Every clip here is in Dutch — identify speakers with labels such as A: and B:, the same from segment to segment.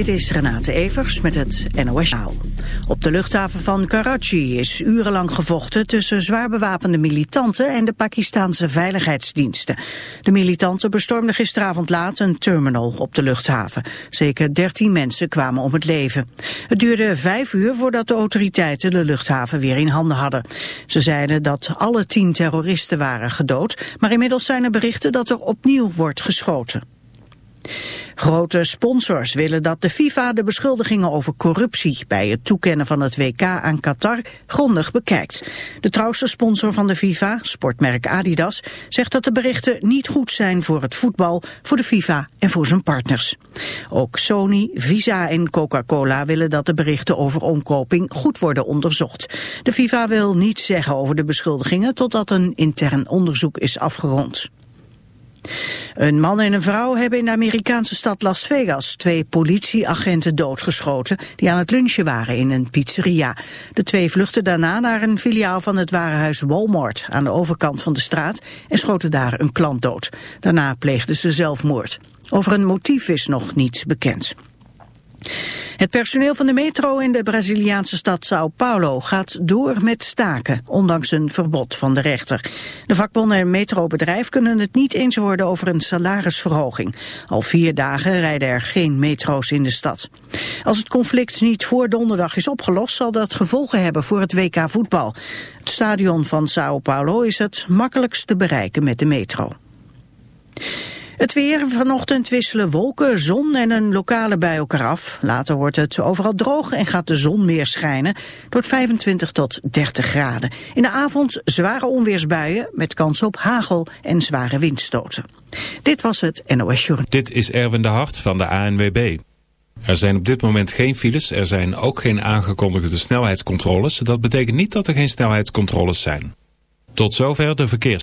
A: Dit is Renate Evers met het NOS Journaal. Op de luchthaven van Karachi is urenlang gevochten tussen zwaar bewapende militanten en de Pakistanse veiligheidsdiensten. De militanten bestormden gisteravond laat een terminal op de luchthaven. Zeker 13 mensen kwamen om het leven. Het duurde vijf uur voordat de autoriteiten de luchthaven weer in handen hadden. Ze zeiden dat alle tien terroristen waren gedood, maar inmiddels zijn er berichten dat er opnieuw wordt geschoten. Grote sponsors willen dat de FIFA de beschuldigingen over corruptie bij het toekennen van het WK aan Qatar grondig bekijkt. De trouwste sponsor van de FIFA, sportmerk Adidas, zegt dat de berichten niet goed zijn voor het voetbal, voor de FIFA en voor zijn partners. Ook Sony, Visa en Coca-Cola willen dat de berichten over omkoping goed worden onderzocht. De FIFA wil niets zeggen over de beschuldigingen totdat een intern onderzoek is afgerond. Een man en een vrouw hebben in de Amerikaanse stad Las Vegas twee politieagenten doodgeschoten die aan het lunchen waren in een pizzeria. De twee vluchtten daarna naar een filiaal van het warenhuis Walmart aan de overkant van de straat en schoten daar een klant dood. Daarna pleegden ze zelfmoord. Over een motief is nog niets bekend. Het personeel van de metro in de Braziliaanse stad Sao Paulo gaat door met staken, ondanks een verbod van de rechter. De vakbonden en metrobedrijf kunnen het niet eens worden over een salarisverhoging. Al vier dagen rijden er geen metro's in de stad. Als het conflict niet voor donderdag is opgelost, zal dat gevolgen hebben voor het WK voetbal. Het stadion van Sao Paulo is het makkelijkst te bereiken met de metro. Het weer vanochtend wisselen wolken, zon en een lokale bij elkaar af. Later wordt het overal droog en gaat de zon meer schijnen. Tot 25 tot 30 graden. In de avond zware onweersbuien met kans op hagel en zware windstoten. Dit was het NOS Journal.
B: Dit is Erwin de Hart van de ANWB. Er zijn op dit moment geen files, er zijn ook geen aangekondigde snelheidscontroles. Dat betekent niet dat er geen snelheidscontroles zijn. Tot zover de verkeers.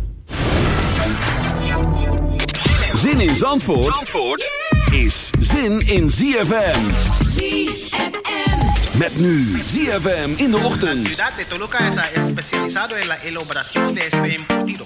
C: Zin in Zandvoort, Zandvoort is zin in ZFM.
D: ZFM.
C: Met nu ZFM in de ochtend.
E: ciudad de Toluca es especializado en la elaboración de este embutido,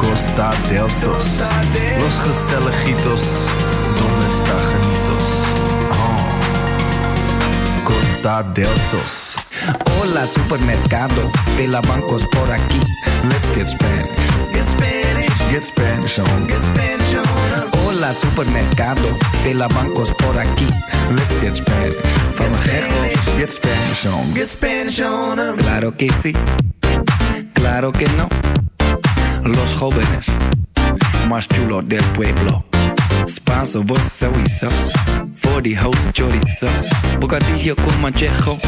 F: Costa del Sos. Los Gestelejitos, donde está Janitos? Oh. Costa del Sos.
G: Hola, supermercado. De la bancos por aquí.
H: Let's get Spanish.
G: Get Spanish.
H: Get Spanish on.
G: Get Spanish on. Hola, supermercado. De la bancos por aquí.
H: Let's get Spanish.
G: Famosejo.
H: Get Spanish on.
G: Get Spanish on 'em. Claro que sí. Claro que no. Los jóvenes más chulos del pueblo. Spanso. Voor die host chorizo. Bocadillo con manchejo.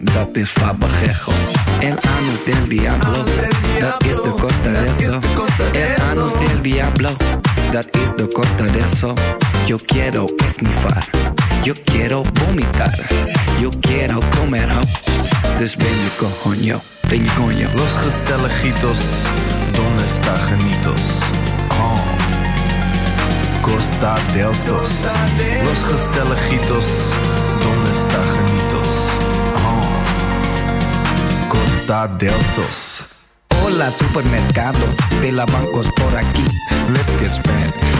G: Dat is fabajejo. El anus del diablo. Dat is de costa de eso. El anus del diablo. Dat is de costa de eso. Yo quiero esnifar. Yo quiero vomitar. Yo quiero comer ho. Dus ben je coño. Ben je coño.
F: Los Gestelejitos, donde está Janitos? Oh. Costa del Sos. Los Gestelejitos, donde está Janitos? Oh. Costa del Sos.
G: Hola, supermercado. De la bancos por aquí.
H: Let's get Spanish.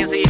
I: easy.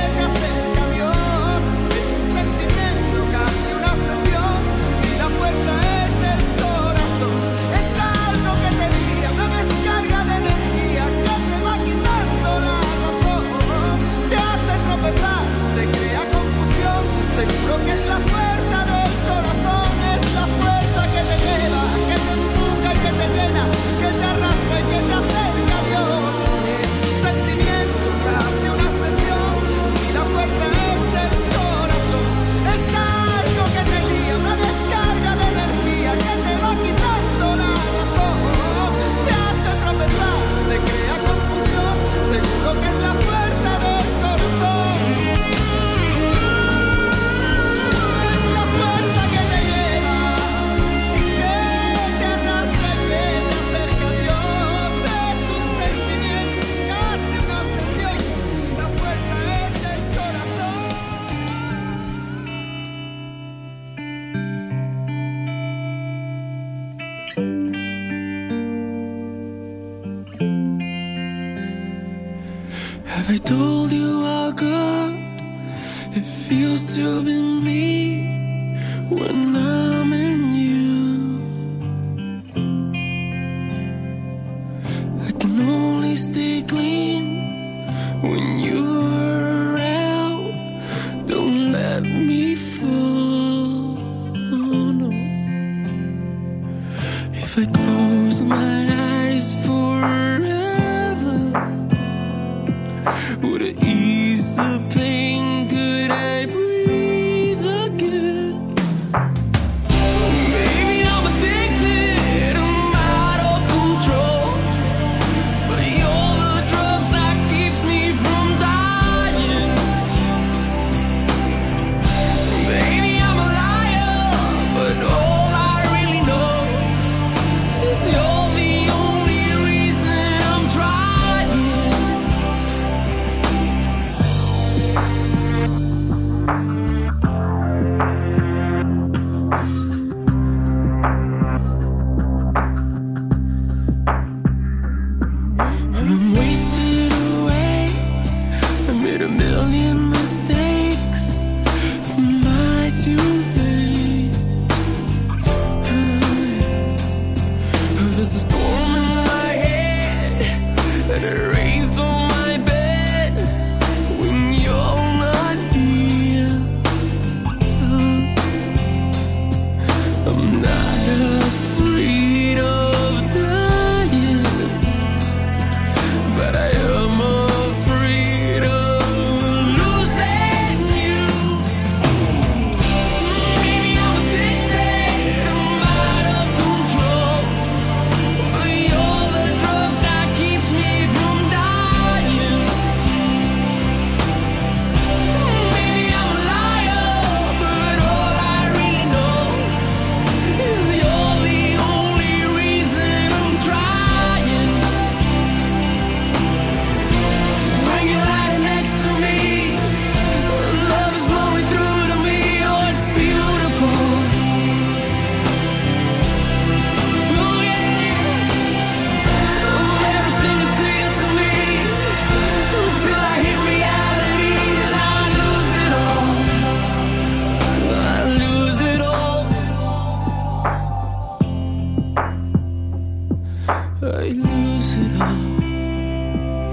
J: I lose it all.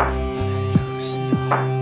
J: I lose it all.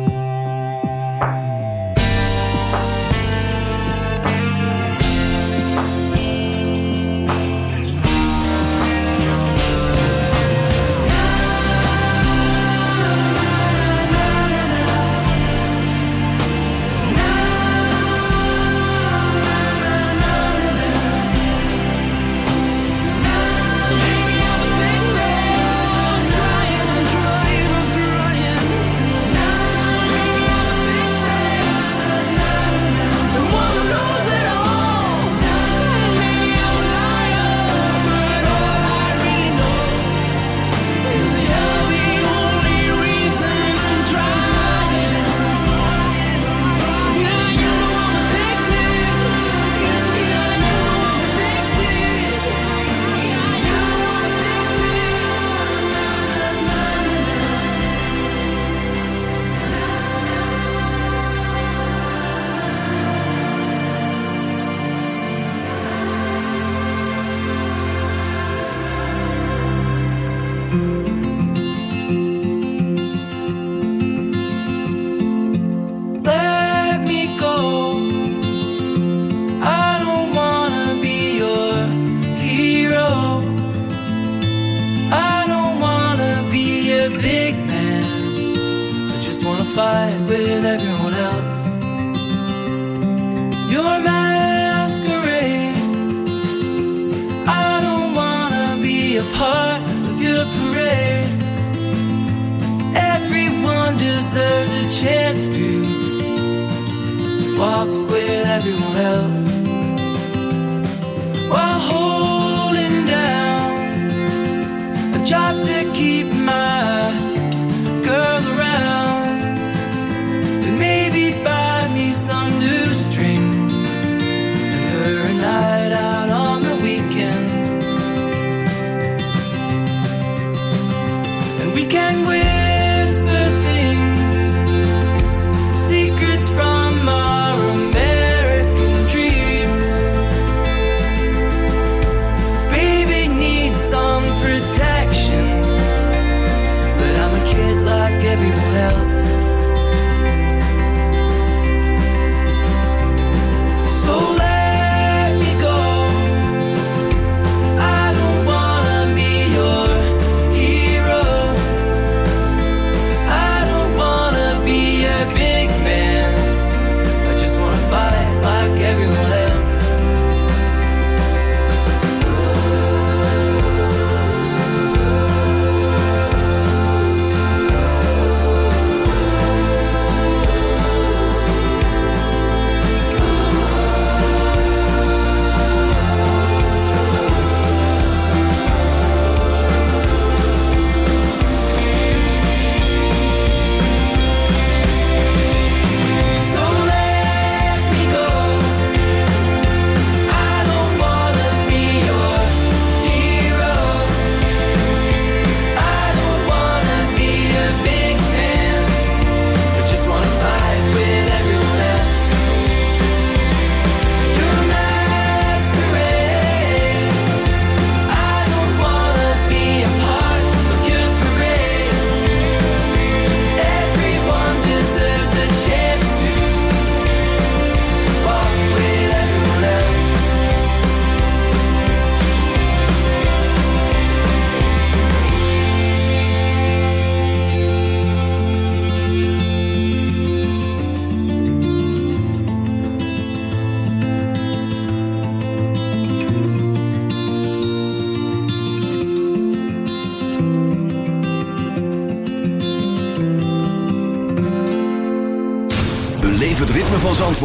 K: everyone else.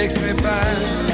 L: takes me back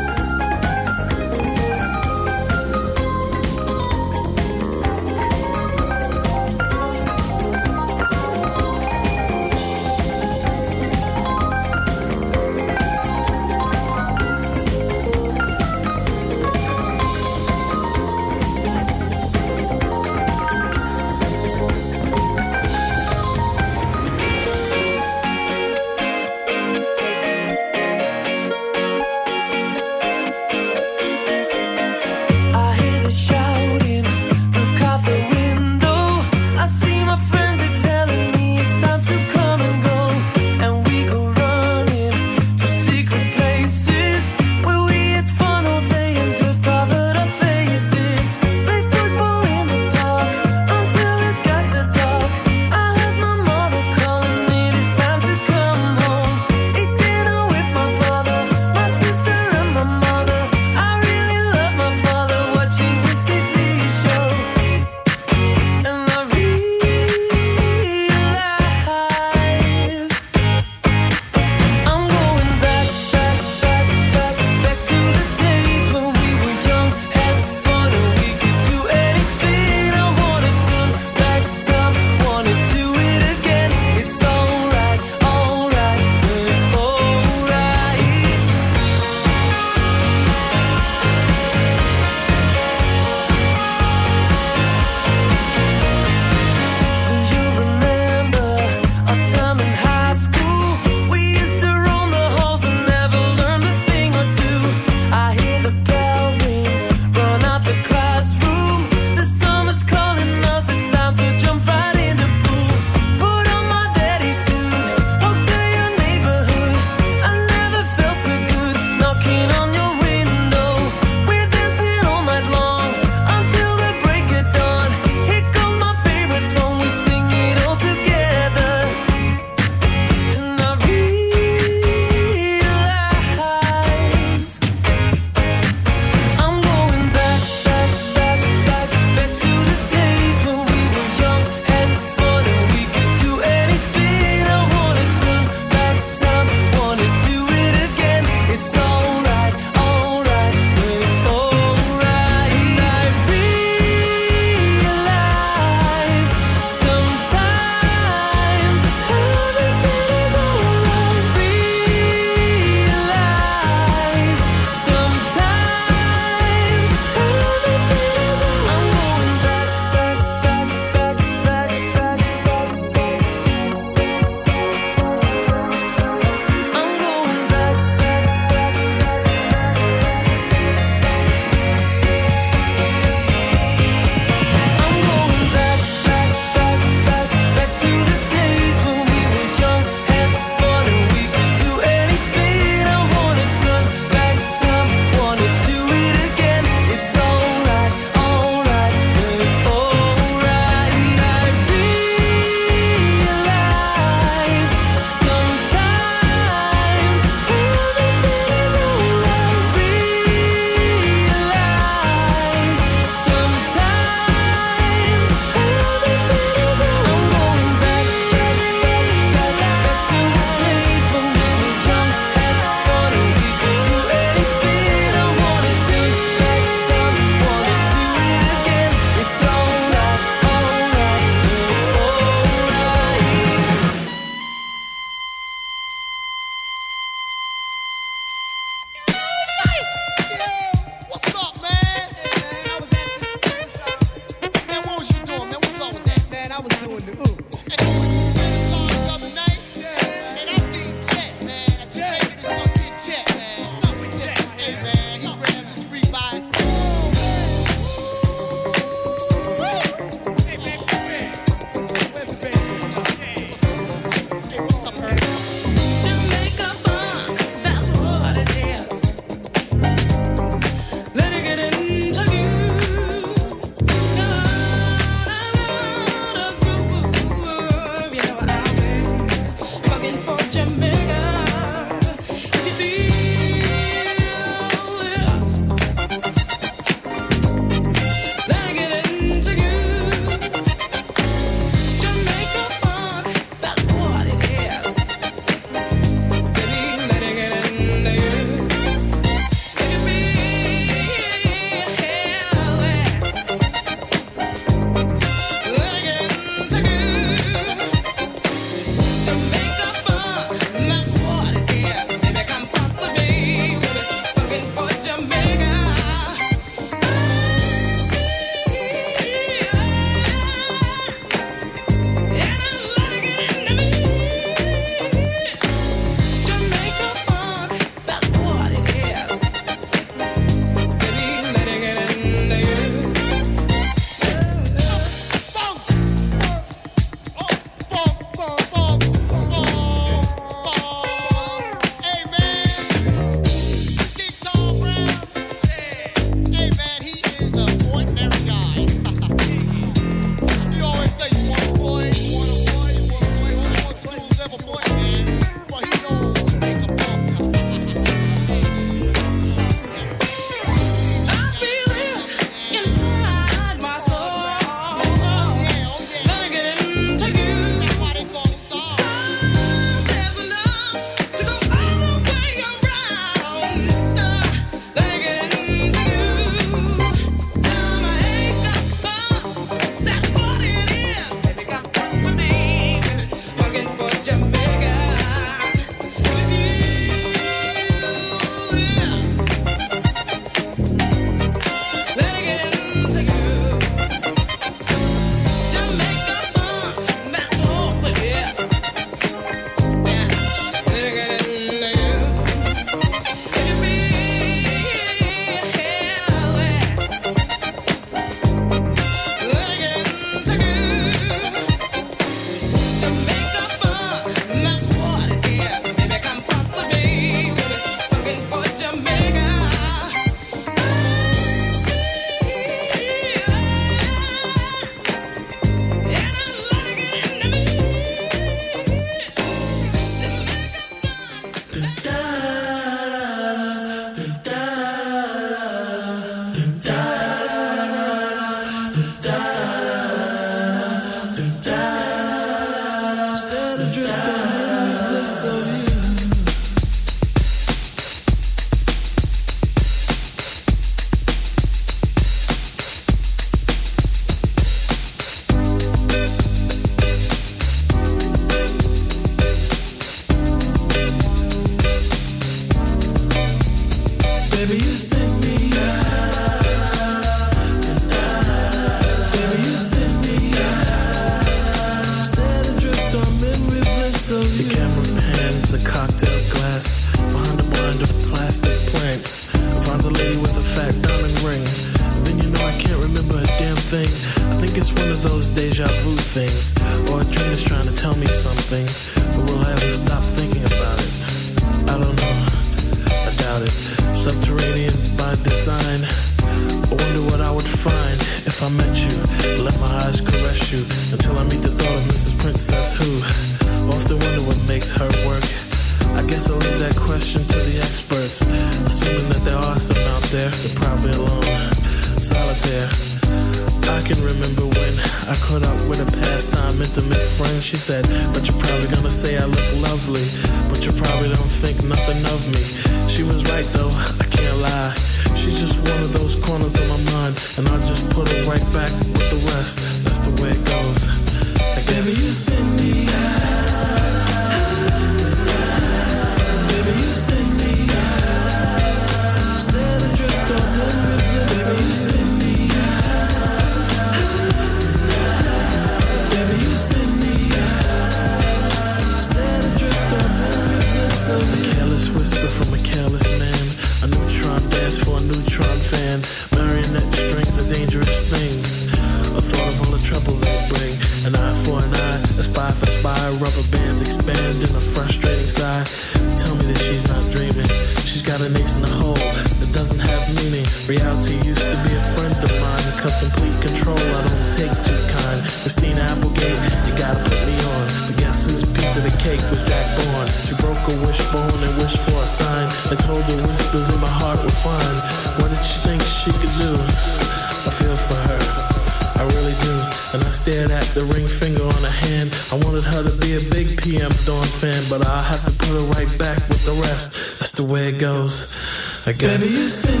L: I
M: guess. Baby,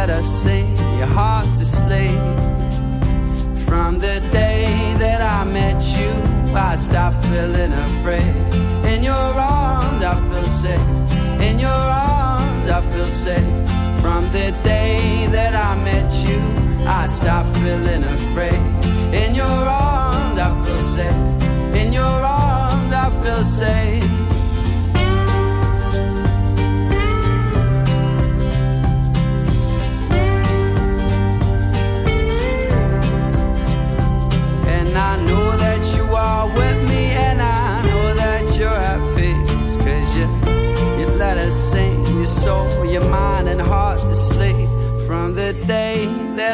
N: that I sing you're hard to sleep. From the day that I met you, I stopped feeling afraid. In your arms, I feel safe. In your arms, I feel safe. From the day that I met you, I stopped feeling afraid. In your arms, I feel safe. In your arms, I feel safe.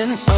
K: attention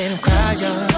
K: I'm
C: crying